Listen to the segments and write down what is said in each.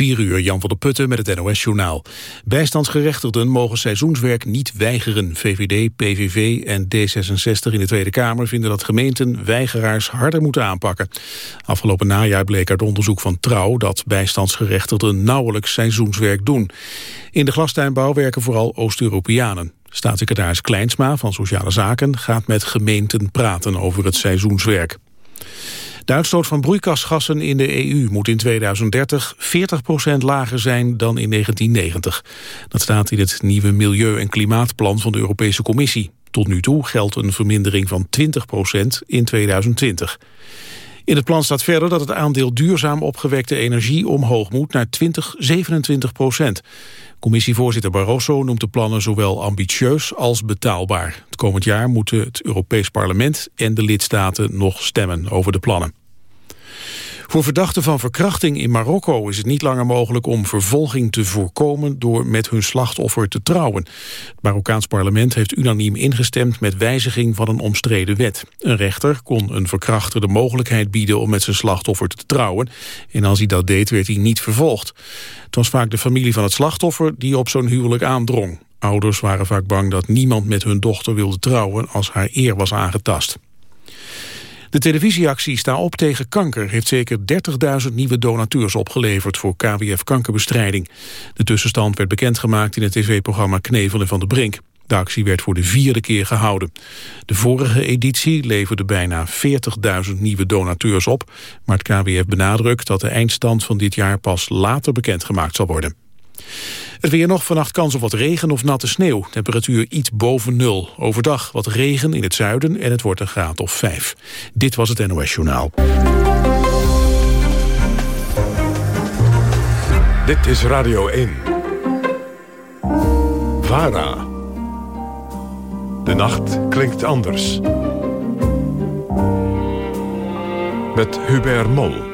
4 uur, Jan van der Putten met het NOS-journaal. Bijstandsgerechtigden mogen seizoenswerk niet weigeren. VVD, PVV en D66 in de Tweede Kamer vinden dat gemeenten weigeraars harder moeten aanpakken. Afgelopen najaar bleek uit onderzoek van Trouw dat bijstandsgerechtigden nauwelijks seizoenswerk doen. In de glastuinbouw werken vooral Oost-Europeanen. Staatssecretaris Kleinsma van Sociale Zaken gaat met gemeenten praten over het seizoenswerk. De uitstoot van broeikasgassen in de EU moet in 2030 40% lager zijn dan in 1990. Dat staat in het nieuwe Milieu- en Klimaatplan van de Europese Commissie. Tot nu toe geldt een vermindering van 20% in 2020. In het plan staat verder dat het aandeel duurzaam opgewekte energie omhoog moet naar 20, 27 procent. Commissievoorzitter Barroso noemt de plannen zowel ambitieus als betaalbaar. Het komend jaar moeten het Europees Parlement en de lidstaten nog stemmen over de plannen. Voor verdachten van verkrachting in Marokko is het niet langer mogelijk om vervolging te voorkomen door met hun slachtoffer te trouwen. Het Marokkaans parlement heeft unaniem ingestemd met wijziging van een omstreden wet. Een rechter kon een verkrachter de mogelijkheid bieden om met zijn slachtoffer te trouwen. En als hij dat deed werd hij niet vervolgd. Het was vaak de familie van het slachtoffer die op zo'n huwelijk aandrong. Ouders waren vaak bang dat niemand met hun dochter wilde trouwen als haar eer was aangetast. De televisieactie Sta op tegen kanker heeft zeker 30.000 nieuwe donateurs opgeleverd voor KWF kankerbestrijding. De tussenstand werd bekendgemaakt in het tv-programma Knevelen van de Brink. De actie werd voor de vierde keer gehouden. De vorige editie leverde bijna 40.000 nieuwe donateurs op, maar het KWF benadrukt dat de eindstand van dit jaar pas later bekendgemaakt zal worden. Het weer nog, vannacht kans op wat regen of natte sneeuw. Temperatuur iets boven nul. Overdag wat regen in het zuiden en het wordt een graad of vijf. Dit was het NOS Journaal. Dit is Radio 1. VARA. De nacht klinkt anders. Met Hubert Mol.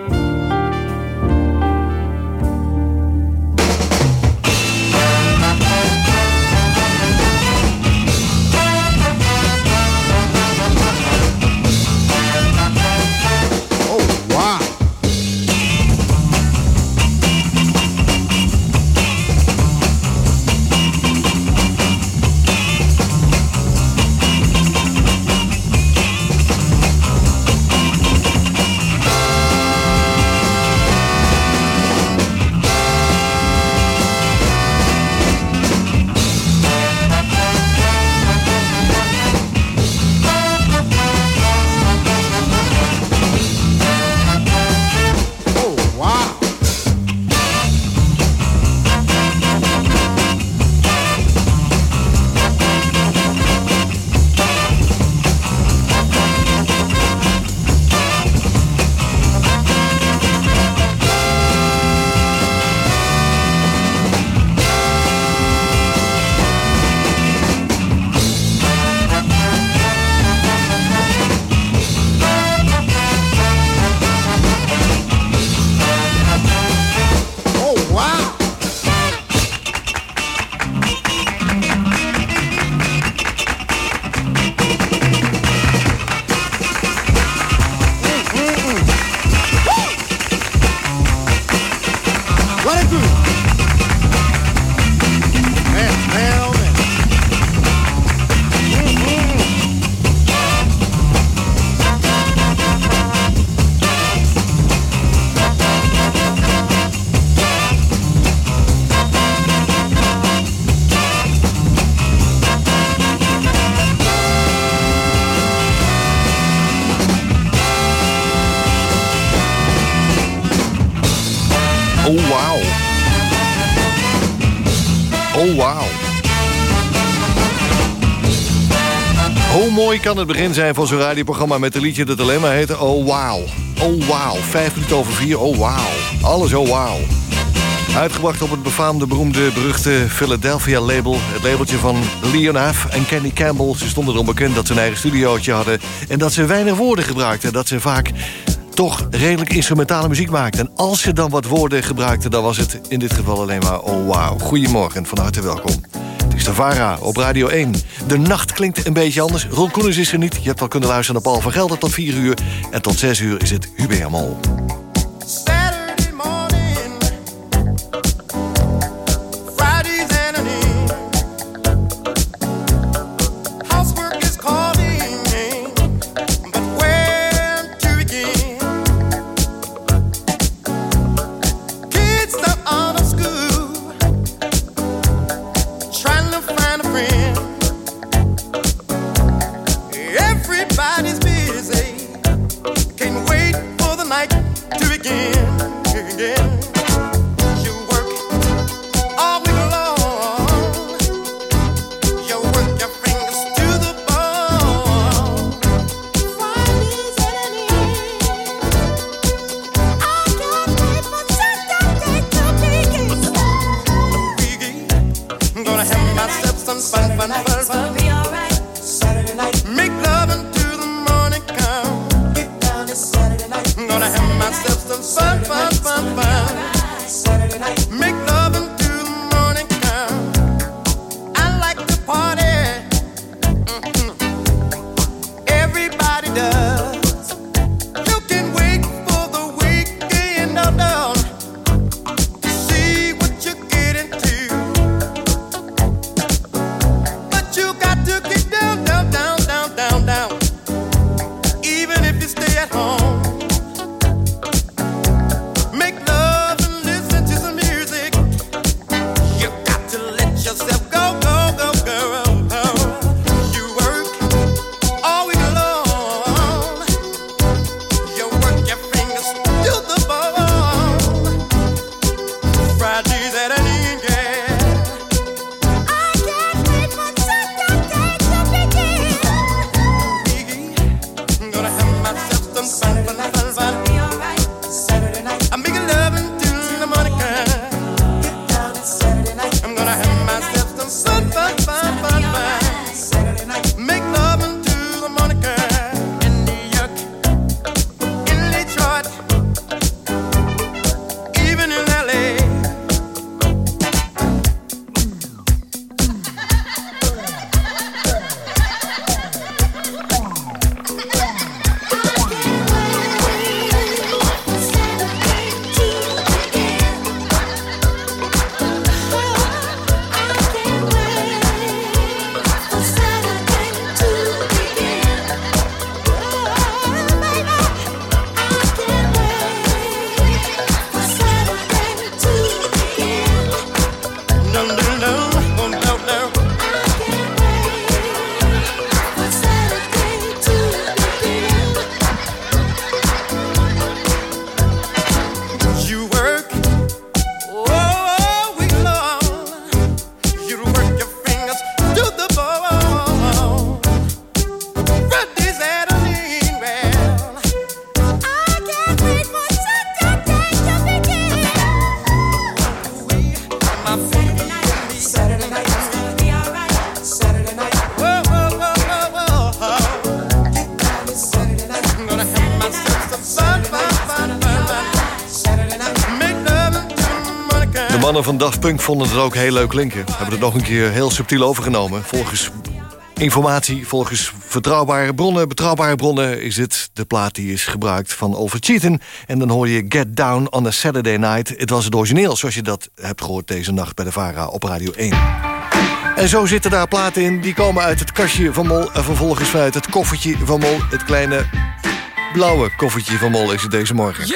Let it through. Kan het begin zijn van zo'n radioprogramma... met een liedje dat alleen maar heet Oh Wow. Oh Wow. Vijf minuten over vier. Oh Wow. Alles Oh Wow. Uitgebracht op het befaamde, beroemde, beruchte Philadelphia-label. Het labeltje van Leon Huff en Kenny Campbell. Ze stonden erom bekend dat ze een eigen studiootje hadden... en dat ze weinig woorden gebruikten. Dat ze vaak toch redelijk instrumentale muziek maakten. En als ze dan wat woorden gebruikten... dan was het in dit geval alleen maar oh wow. Goedemorgen, van harte welkom. Het is de VARA op Radio 1. De nacht klinkt een beetje anders. Ron Koenens is er niet. Je hebt al kunnen luisteren naar Paul van Gelder tot 4 uur. En tot 6 uur is het Hubert Mol. Punk vonden het ook heel leuk klinken. Hebben het nog een keer heel subtiel overgenomen. Volgens informatie, volgens vertrouwbare bronnen, betrouwbare bronnen... is dit de plaat die is gebruikt van Over Cheaten. En dan hoor je Get Down on a Saturday Night. Het was het origineel, zoals je dat hebt gehoord deze nacht bij de VARA op Radio 1. En zo zitten daar platen in, die komen uit het kastje van Mol... en vervolgens vanuit het koffertje van Mol, het kleine blauwe koffertje van Mol is het deze morgen.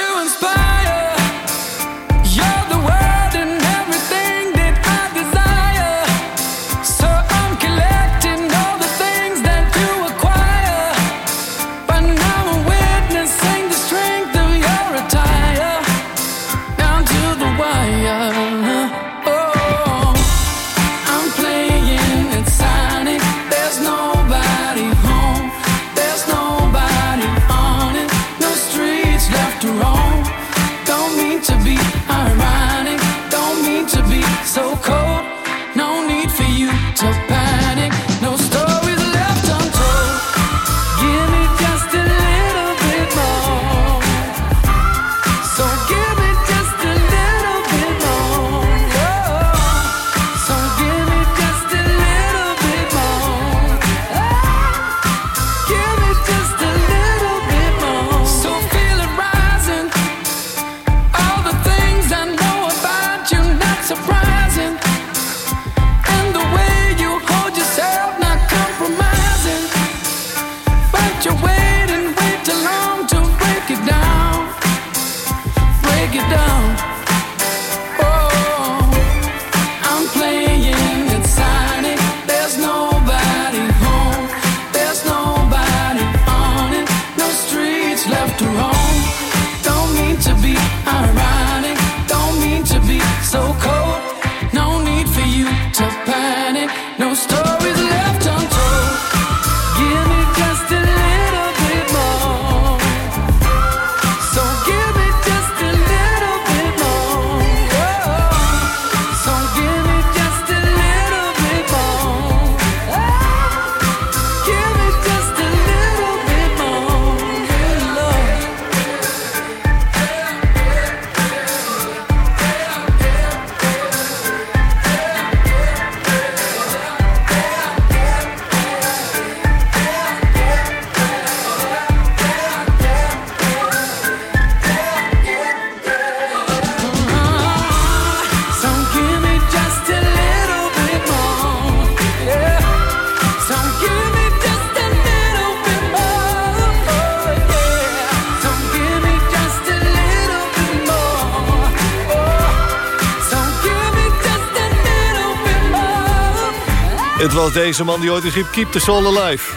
Het was deze man die ooit riep, keep the soul alive.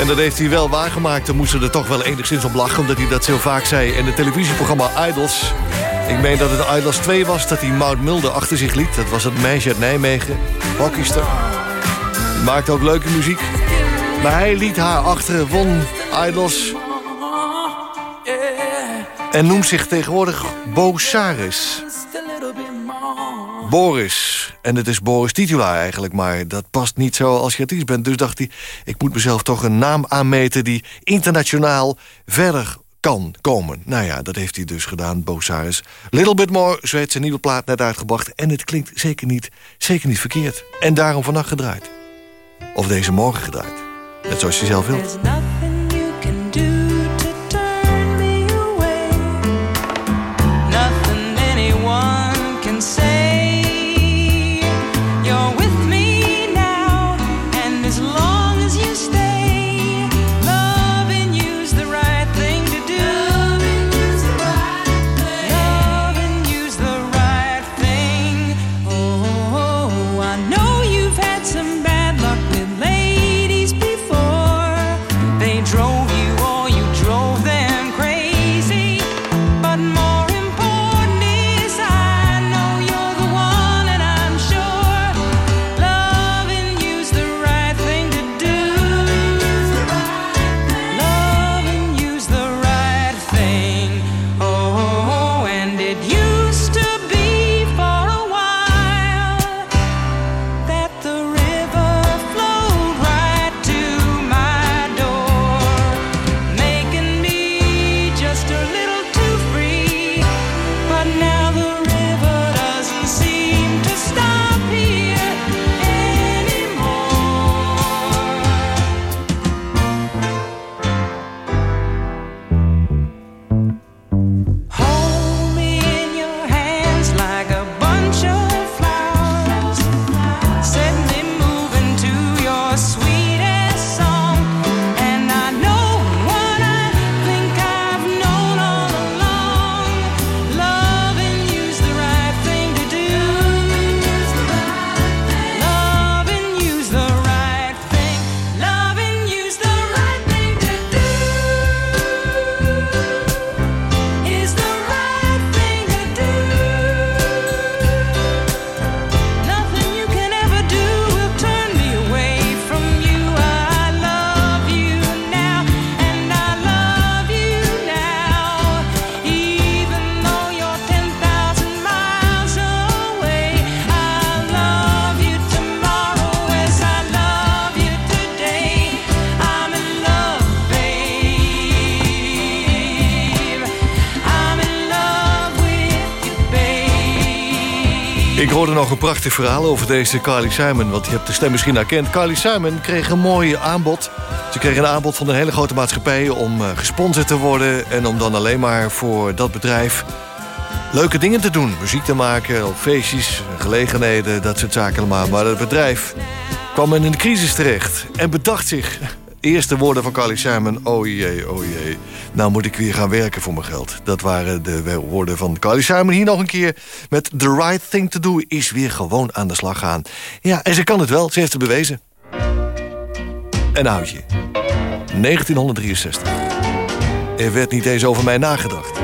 En dat heeft hij wel waargemaakt. Dan moesten er toch wel enigszins op lachen, omdat hij dat zo vaak zei. En het televisieprogramma Idols... Ik meen dat het Idols 2 was, dat hij Maud Mulder achter zich liet. Dat was het meisje uit Nijmegen, hockeyster. Maakte ook leuke muziek. Maar hij liet haar achter, won Idols. En noemt zich tegenwoordig Bo Saris. Boris. En het is Boris Titula eigenlijk, maar dat past niet zo als je artiest bent. Dus dacht hij, ik moet mezelf toch een naam aanmeten... die internationaal verder kan komen. Nou ja, dat heeft hij dus gedaan, Bo Saris. Little Bit More, zo heeft zijn nieuwe plaat net uitgebracht... en het klinkt zeker niet, zeker niet verkeerd. En daarom vannacht gedraaid. Of deze morgen gedraaid. Net zoals je zelf wilt. Prachtig verhaal over deze Carly Simon... want je hebt de stem misschien herkend. Carly Simon kreeg een mooi aanbod. Ze kreeg een aanbod van een hele grote maatschappij... om uh, gesponsord te worden en om dan alleen maar voor dat bedrijf... leuke dingen te doen. Muziek te maken, op feestjes, gelegenheden, dat soort zaken. Maar het bedrijf kwam in een crisis terecht en bedacht zich Eerste woorden van Carly Simon. Oh jee, oh jee. Nou moet ik weer gaan werken voor mijn geld. Dat waren de woorden van Carly Simon. Hier nog een keer met The Right Thing To Do... is weer gewoon aan de slag gaan. Ja, en ze kan het wel. Ze heeft het bewezen. Een oudje. 1963. Er werd niet eens over mij nagedacht.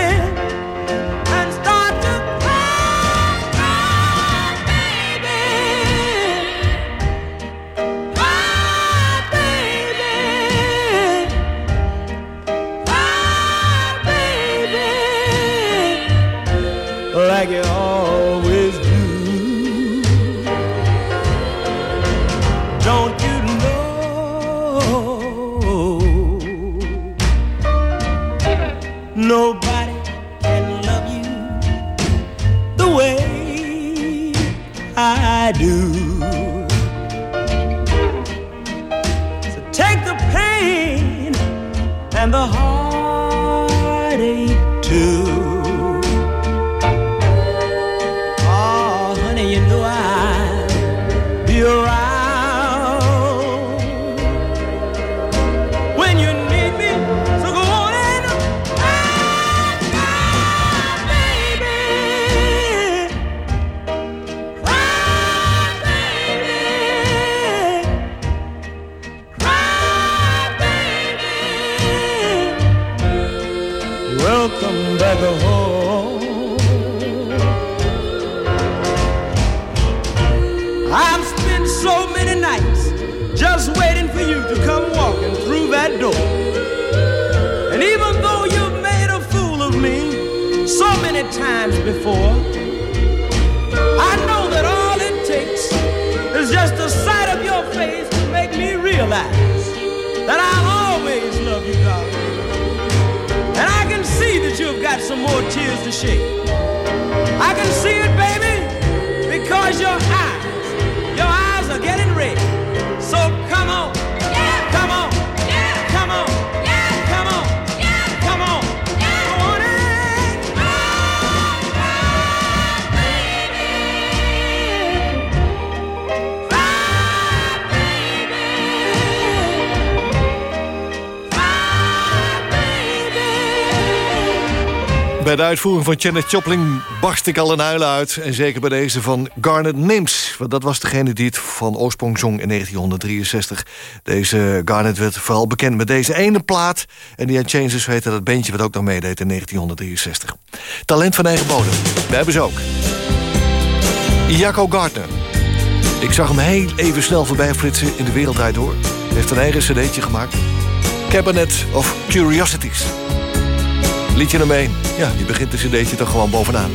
Nobody can love you the way I do. So take the pain and the heart more tears to shed. I can see it, baby, because your eyes, your eyes are getting red. So come on. Bij de uitvoering van Janet Joplin barst ik al een huil uit. En zeker bij deze van Garnet Nims. Want dat was degene die het van oorsprong zong in 1963. Deze Garnet werd vooral bekend met deze ene plaat. En die Changes weten dat bandje wat ook nog meedeed in 1963. Talent van eigen bodem. We hebben ze ook. Jacco Gardner. Ik zag hem heel even snel voorbij flitsen in de wereldrijd door. Hij heeft een eigen cd'tje gemaakt. Cabinet of Curiosities. Liedje 1. Ja, je begint de cd'tje toch gewoon bovenaan.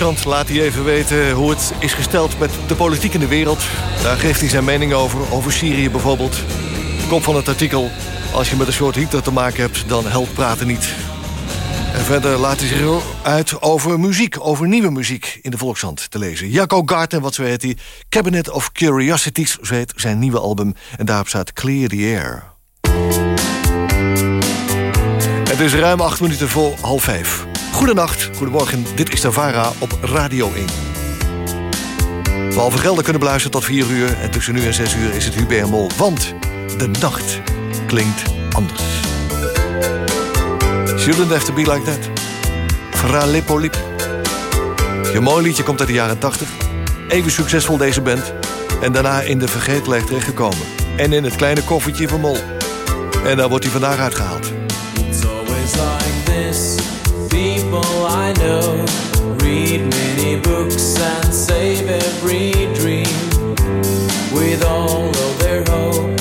Laat hij even weten hoe het is gesteld met de politiek in de wereld. Daar geeft hij zijn mening over, over Syrië bijvoorbeeld. Kop van het artikel, als je met een soort Hitler te maken hebt... dan helpt praten niet. En verder laat hij zich uit over muziek, over nieuwe muziek in de Volkshand te lezen. Jacco Garten, wat zo heet hij, Cabinet of Curiosities, zo heet zijn nieuwe album. En daarop staat Clear the Air. Het is ruim acht minuten voor half vijf. Goedenacht, goedemorgen, dit is de VARA op Radio 1. Behalve gelden kunnen beluisteren tot 4 uur... en tussen nu en 6 uur is het Hubert Mol, want de nacht klinkt anders. Shouldn't have to be like that. Fra Lippo Je mooi liedje komt uit de jaren 80. Even succesvol deze band. En daarna in de vergetelheid terechtgekomen. En in het kleine koffertje van Mol. En daar wordt hij vandaag uitgehaald. I know read many books and save every dream. With all of their hope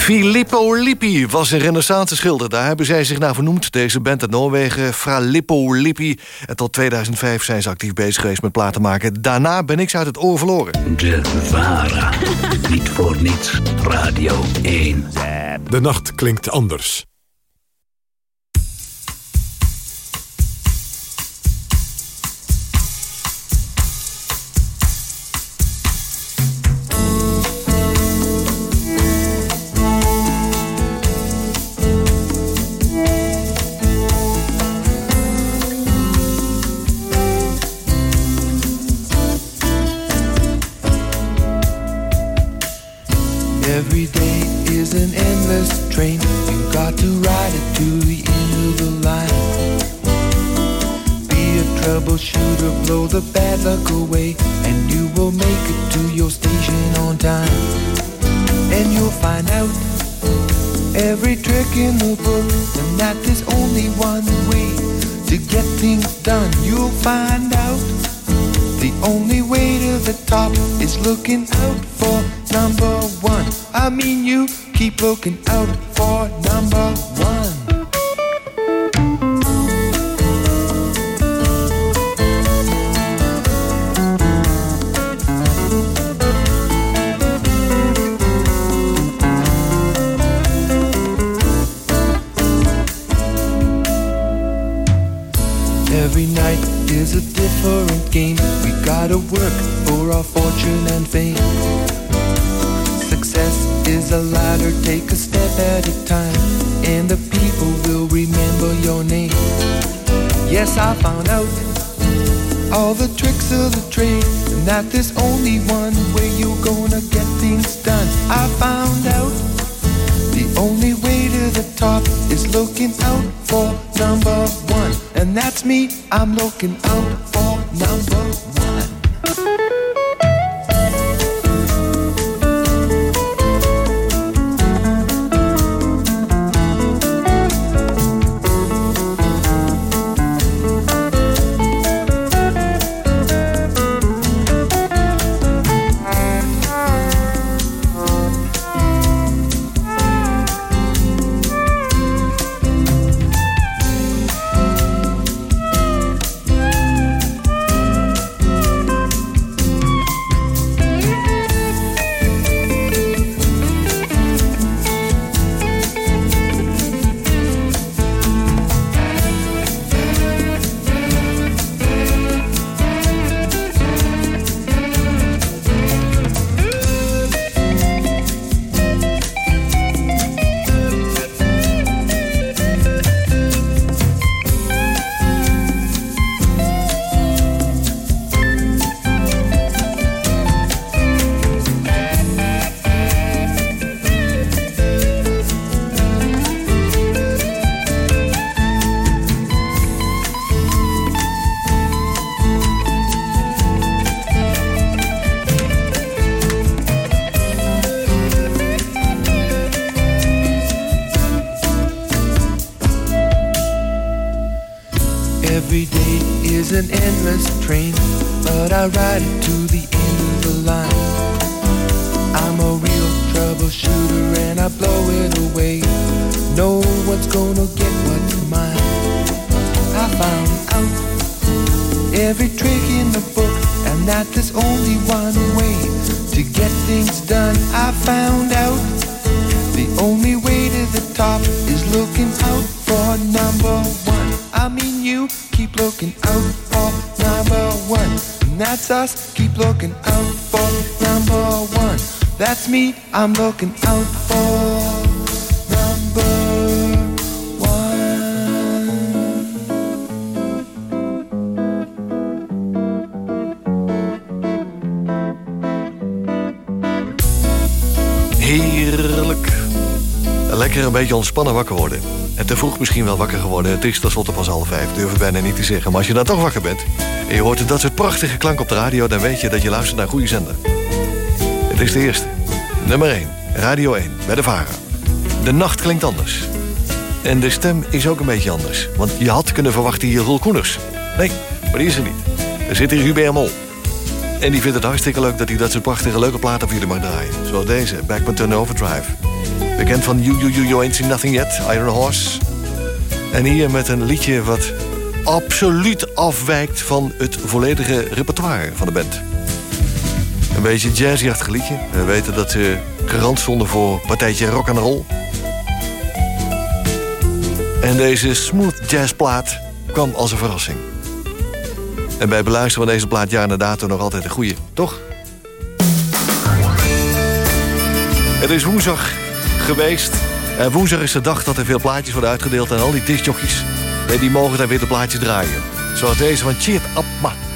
Filippo Lippi was een renaissance schilder. Daar hebben zij zich naar vernoemd. Deze band uit Noorwegen, Fra Lippo Lippi. En tot 2005 zijn ze actief bezig geweest met platen maken. Daarna ben ik ze uit het oor verloren. De Vara. Niet voor niets. Radio 1. De nacht klinkt anders. Train. You got to ride it to the end of the line. Be a troubleshooter, blow the bad luck away, and you will make it to your station on time. And you'll find out every trick in the book, and that there's only one way to get things done. You'll find out the only way to the top is looking out for number one. I mean, you keep looking out for number one. Every night is a different game. We gotta work for our fortune and fame. Is a ladder, take a step at a time, and the people will remember your name. Yes, I found out all the tricks of the trade, and that there's only one way you're gonna get things done. I found out the only way to the top is looking out for number one, and that's me. I'm looking out for number one. Train, but I ride it to the end of the line. I'm a real troubleshooter and I blow it away. No one's gonna get what's mine. I found out every trick in the book, and that there's only one way to get things done. I found out the only way to the top is looking out for number one. I mean, you keep looking out for number one. And that's us, keep looking out for number one. That's me, I'm looking out for number. Heerlijk. Lekker een beetje ontspannen wakker worden. En te vroeg misschien wel wakker geworden. Het is tenslotte pas half vijf, durf bijna niet te zeggen. Maar als je dan toch wakker bent en je hoort dat soort prachtige klank op de radio... dan weet je dat je luistert naar goede zender. Het is de eerste. Nummer 1. Radio 1. Bij de Vara. De nacht klinkt anders. En de stem is ook een beetje anders. Want je had kunnen verwachten hier Roel Koeners. Nee, maar die is er niet. Er zit hier Hubert Mol. En die vindt het hartstikke leuk dat hij dat soort prachtige leuke platen voor jullie mag draaien. Zoals deze, Backman Turn Overdrive. Bekend van You, You, You, You Ain't Seen Nothing Yet, Iron Horse. En hier met een liedje wat absoluut afwijkt van het volledige repertoire van de band. Een beetje jazzy-achtig liedje. We weten dat ze garant stonden voor partijtje rock and roll. En deze smooth jazzplaat kwam als een verrassing. En bij beluisteren van deze plaat jaar na dato nog altijd een goeie, toch? Het is woensdag En woensdag is de dag dat er veel plaatjes worden uitgedeeld... aan al die discjockeys. Die mogen daar weer de plaatjes draaien. Zoals deze van Cheer Up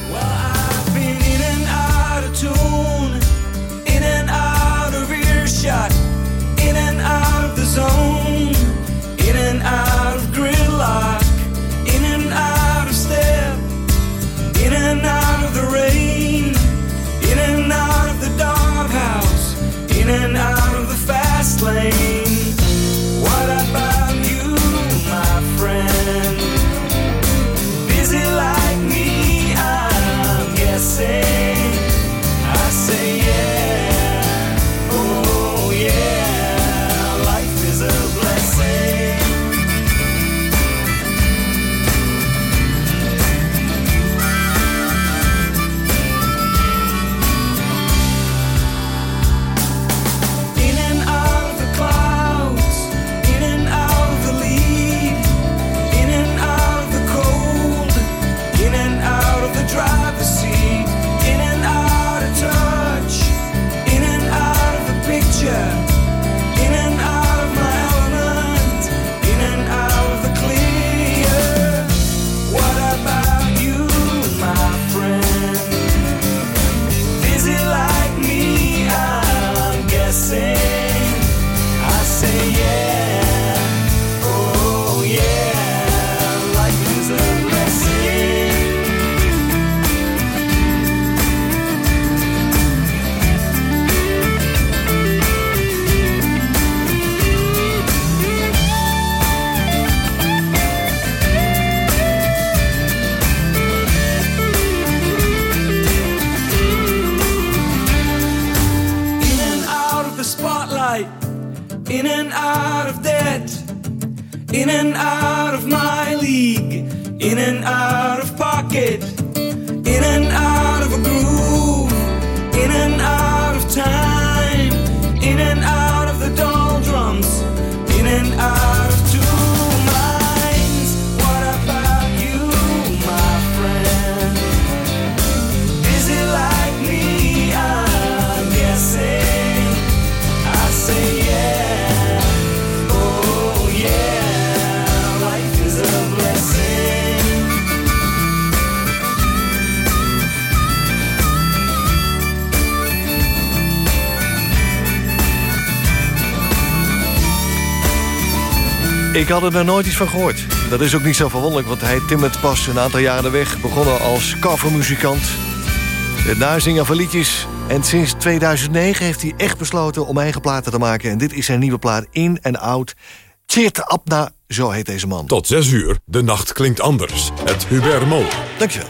in and out of my league, in and out of pocket, Ik had er nooit iets van gehoord. Dat is ook niet zo verwonderlijk, want hij timmert pas een aantal jaren de weg. Begonnen als covermuzikant. Het nazingen van liedjes. En sinds 2009 heeft hij echt besloten om eigen platen te maken. En dit is zijn nieuwe plaat In en Out. Tjeerd Abna, zo heet deze man. Tot 6 uur, de nacht klinkt anders. Het Hubert Mol. Dankjewel.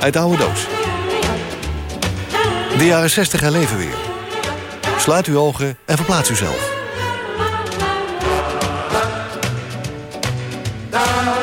Uit de oude doos. De jaren 60 herleven weer. Sluit uw ogen en verplaats uzelf. down.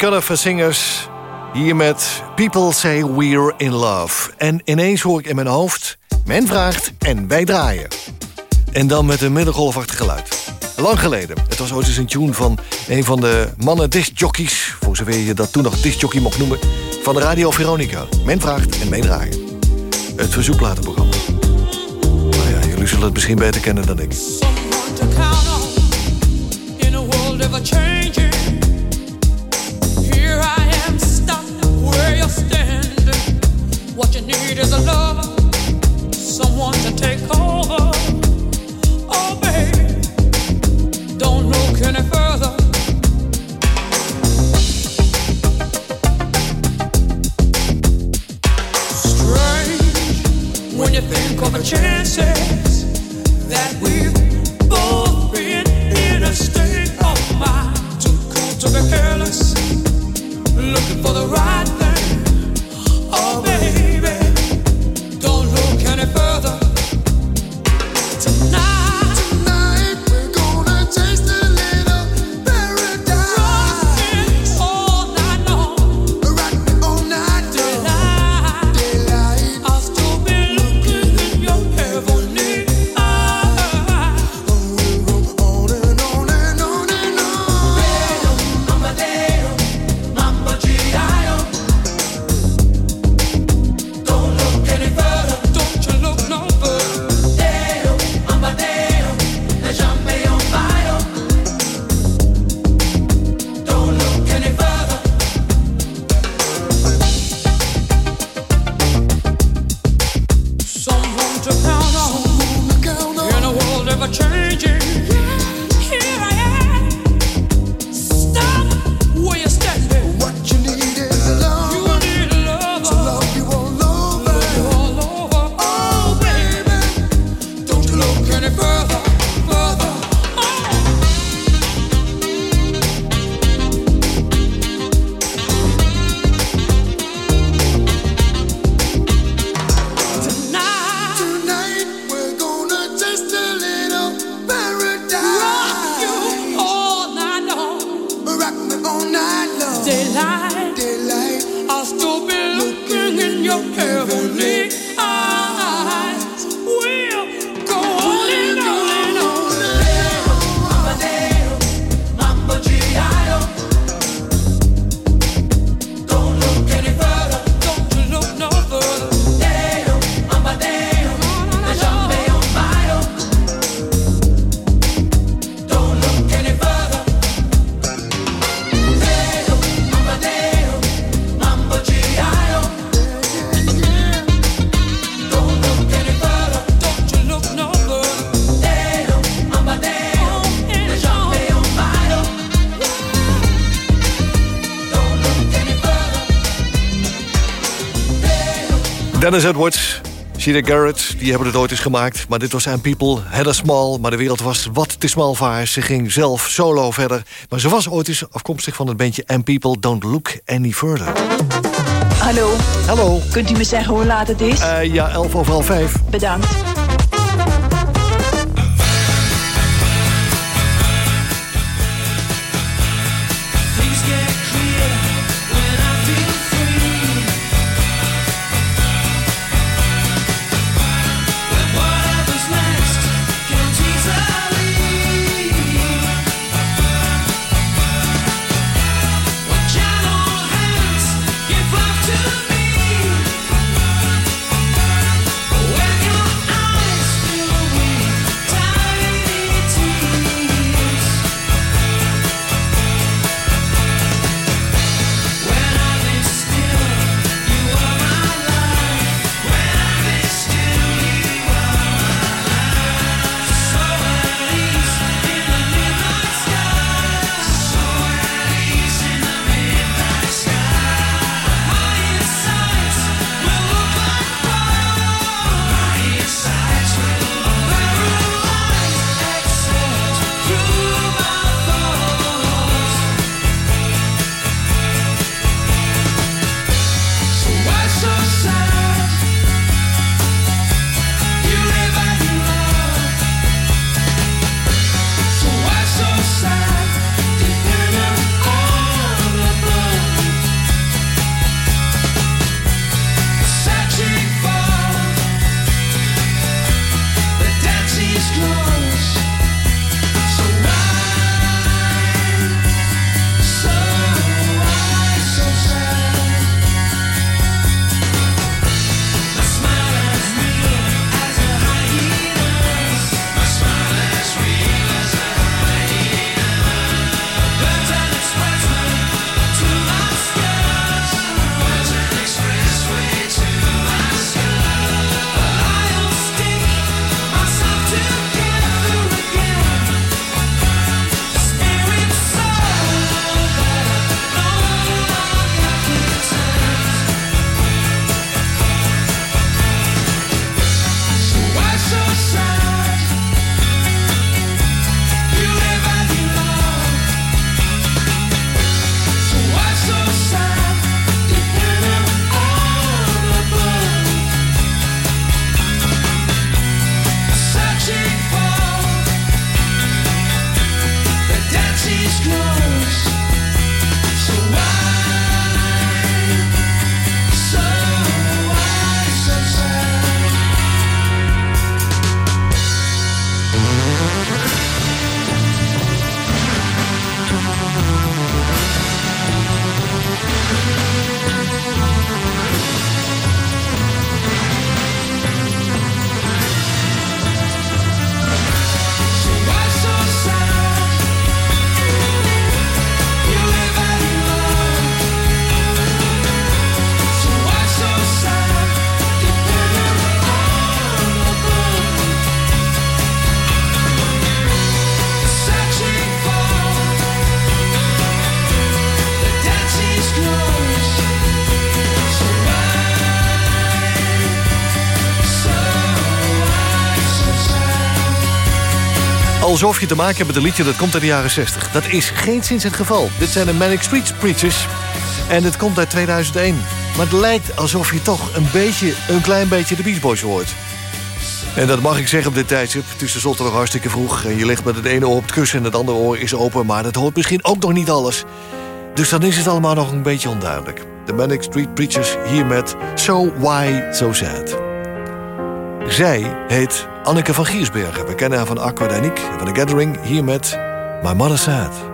Conifer Singers. Hier met People Say We're in Love. En ineens hoor ik in mijn hoofd... Men vraagt en wij draaien. En dan met een middengolfachtig geluid. Lang geleden. Het was ooit eens een tune van een van de mannen discjockeys... voor zover je dat toen nog discjockey mocht noemen... van de Radio Veronica. Men vraagt en meedraaien. Het verzoekplatenprogramma. Nou ja, jullie zullen het misschien beter kennen dan ik. Think of the chances that we've both been in a state of mind. Too cool to be careless, looking for the right Dennis Edwards, Sheila Garrett, die hebben het ooit eens gemaakt. Maar dit was And People, Heather Small. Maar de wereld was wat te smal voor haar. Ze ging zelf solo verder. Maar ze was ooit eens afkomstig van het bandje And People Don't Look Any Further. Hallo. Hallo. Kunt u me zeggen hoe laat het is? Uh, ja, 11 over half 5. Bedankt. Alsof je te maken hebt met een liedje dat komt uit de jaren 60. Dat is geen sinds het geval. Dit zijn de Manic Street Preachers. En het komt uit 2001. Maar het lijkt alsof je toch een beetje, een klein beetje de Beach Boys hoort. En dat mag ik zeggen op dit tijdstip. Het is tenslotte nog hartstikke vroeg. En je ligt met het ene oor op het kussen en het andere oor is open. Maar dat hoort misschien ook nog niet alles. Dus dan is het allemaal nog een beetje onduidelijk. De Manic Street Preachers hier met So Why So Sad. Zij heet Anneke van Giersbergen. We kennen haar van Aqua Danique van The Gathering. Hier met My Mother Said.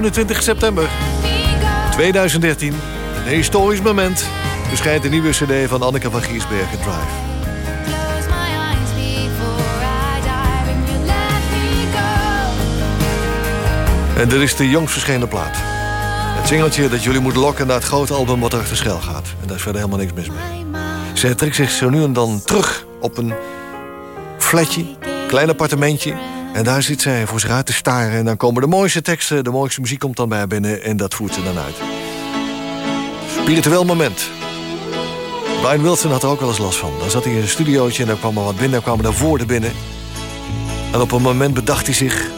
27 september 2013. Een historisch moment. Verschijnt de nieuwe cd van Anneke van Giersbergen, Drive. En dit is de jongst verschenen plaat. Het singeltje dat jullie moeten lokken naar het grote album wat er te schel gaat. En daar is verder helemaal niks mis mee. Zij trekt zich zo nu en dan terug op een flatje, klein appartementje. En daar zit zij voor zich uit te staren. En dan komen de mooiste teksten, de mooiste muziek komt dan bij haar binnen... en dat voert ze dan uit. Spiritueel moment. Brian Wilson had er ook wel eens last van. Dan zat hij in een studiootje en dan kwam er wat binnen, dan kwamen er woorden binnen. En op een moment bedacht hij zich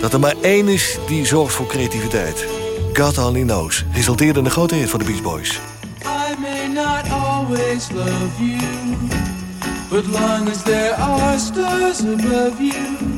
dat er maar één is die zorgt voor creativiteit. God Only Knows. Resulteerde in een grote hit voor de Beach Boys. I may not always love you But long as there are stars above you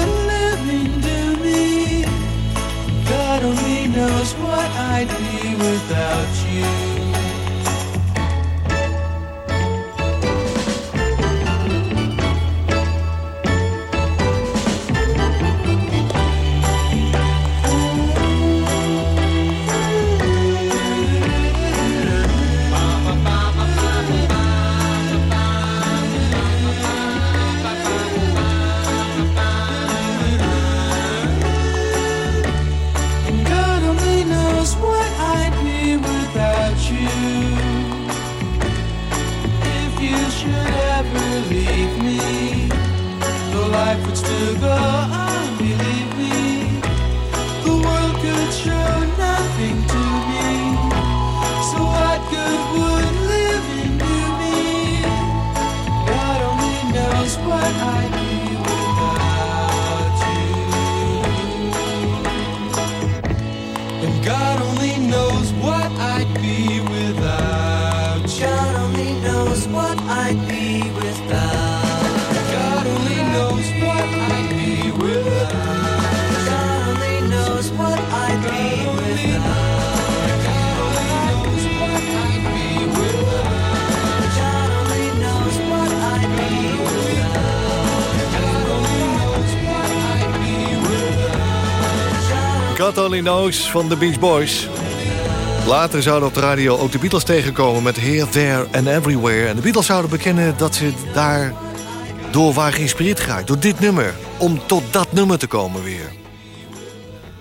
I'd be without you. Only Knows van de Beach Boys. Later zouden op de radio ook de Beatles tegenkomen met Here, There and Everywhere. En de Beatles zouden bekennen dat ze daar door waren geïnspireerd geraakt. Door dit nummer. Om tot dat nummer te komen weer.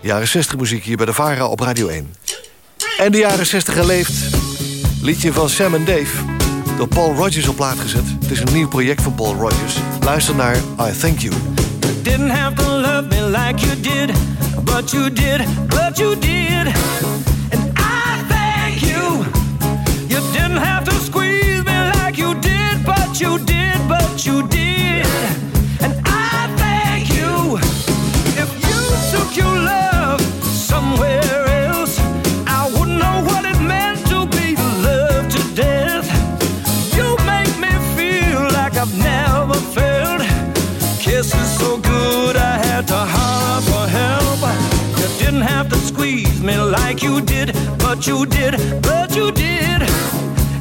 Jaren 60 muziek hier bij de VARA op Radio 1. En de jaren 60 geleefd. Liedje van Sam en Dave. Door Paul Rogers op plaat gezet. Het is een nieuw project van Paul Rogers. Luister naar I Thank You. Didn't have to love me like you did, but you did, but you did. And I thank you. You didn't have to squeeze me like you did, but you did, but you did. And I thank you. If you took your love somewhere me like you did, but you did, but you did.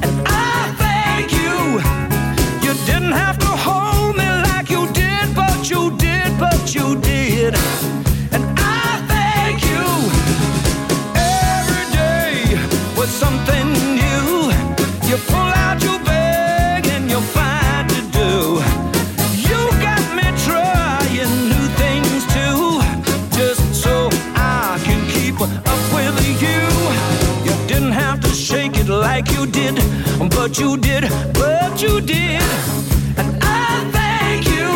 And I thank you. You didn't have to hold me like you did, but you did, but you did. But you did, but you did. And I thank you.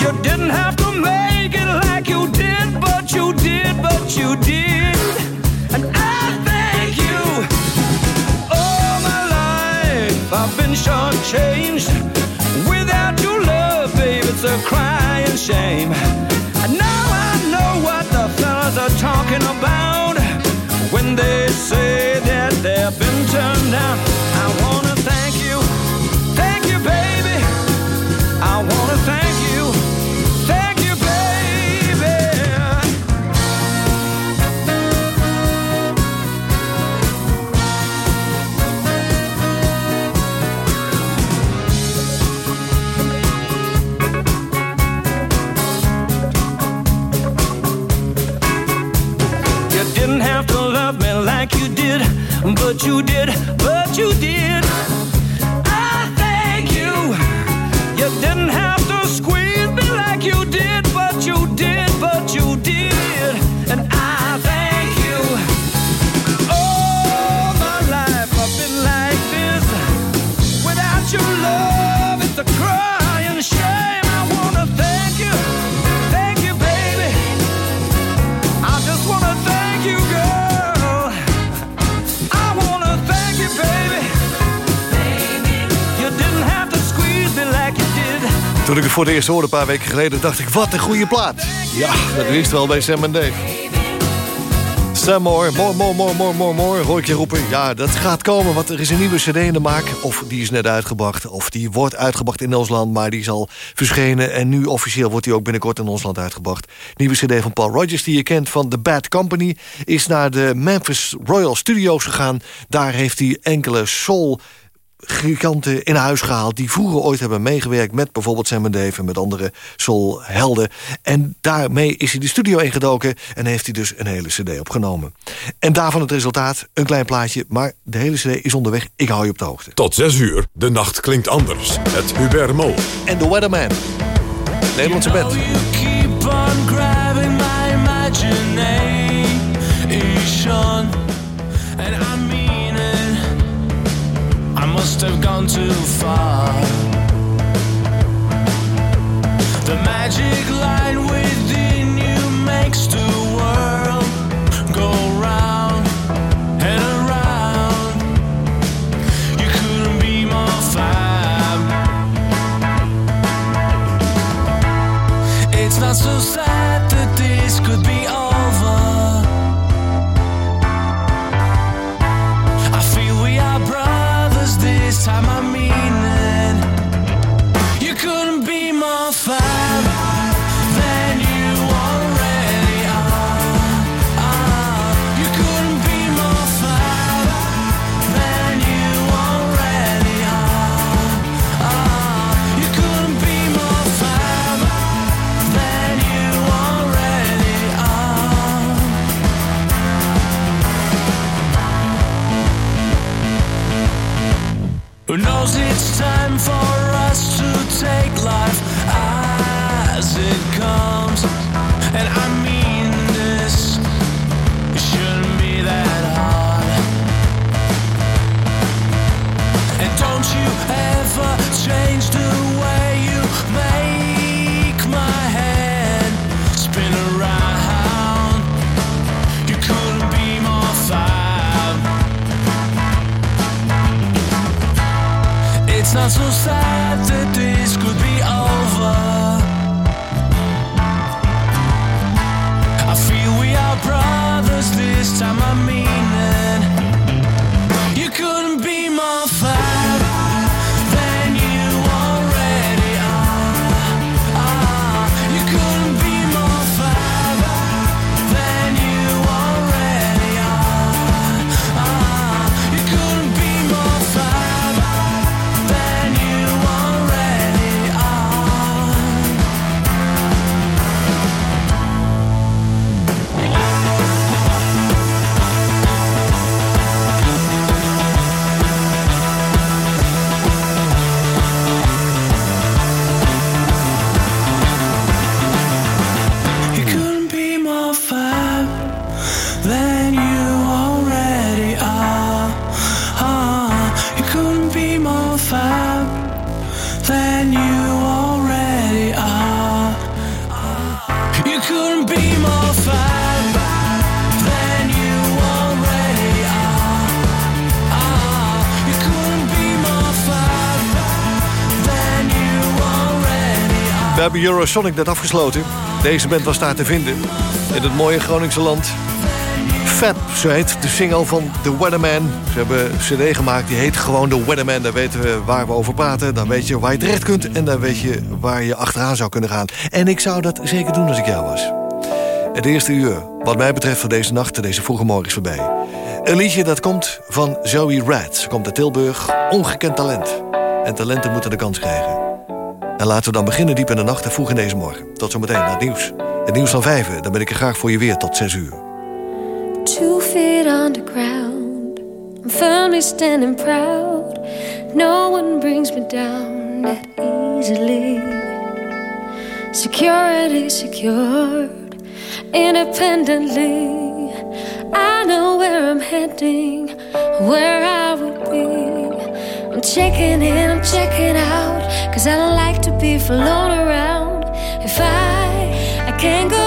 You didn't have to make it like you did, but you did, but you did. And I thank you. All my life I've been shortchanged. Without your love, babe, it's a crying shame. And now I know what the fellas are talking about when they say that they've been turned down. Toen ik het voor de eerst hoorde, een paar weken geleden... dacht ik, wat een goede plaat. Ja, dat wist wel bij Sam en Dave. Sam Moore, more, more, more, more, more, more, hoor ik je roepen. Ja, dat gaat komen, want er is een nieuwe cd in de maak. Of die is net uitgebracht, of die wordt uitgebracht in ons land... maar die is al verschenen en nu officieel wordt die ook binnenkort in ons land uitgebracht. Nieuwe cd van Paul Rogers, die je kent van The Bad Company... is naar de Memphis Royal Studios gegaan. Daar heeft hij enkele soul giganten in huis gehaald... die vroeger ooit hebben meegewerkt met bijvoorbeeld Sam Dave... en met andere soul-helden. En daarmee is hij de studio ingedoken... en heeft hij dus een hele cd opgenomen. En daarvan het resultaat, een klein plaatje... maar de hele cd is onderweg, ik hou je op de hoogte. Tot 6 uur, de nacht klinkt anders. Het Hubert Mo. En The Weatherman. Nederlandse band. You keep on must have gone too far. The magic line within you makes the world go round and around. You couldn't be more fab. It's not so sad this time. I mean Who knows it's time for us to take life as it comes? And I mean this, it shouldn't be that hard. And don't you ever change the way you make It's not so sad that We hebben Eurosonic net afgesloten. Deze band was daar te vinden. In het mooie Groningse land. Fab, zo heet de single van The Weatherman. Ze hebben een cd gemaakt, die heet gewoon The Weatherman. Daar weten we waar we over praten. Dan weet je waar je terecht kunt. En dan weet je waar je achteraan zou kunnen gaan. En ik zou dat zeker doen als ik jou was. Het eerste uur, wat mij betreft van deze nacht... deze vroege morgen is voorbij. Een liedje dat komt van Zoe Rad. Ze komt uit Tilburg. Ongekend talent. En talenten moeten de kans krijgen. En laten we dan beginnen diep in de nacht en vroeg in deze morgen. Tot zometeen naar het nieuws. Het nieuws van vijven, dan ben ik er graag voor je weer tot zes uur. Two feet on the ground, I'm firmly standing proud. No one brings me down that easily. Security secured, independently. I know where I'm heading, where I will be. Checking in, I'm checking out, cause I don't like to be flown around. If I, I can't go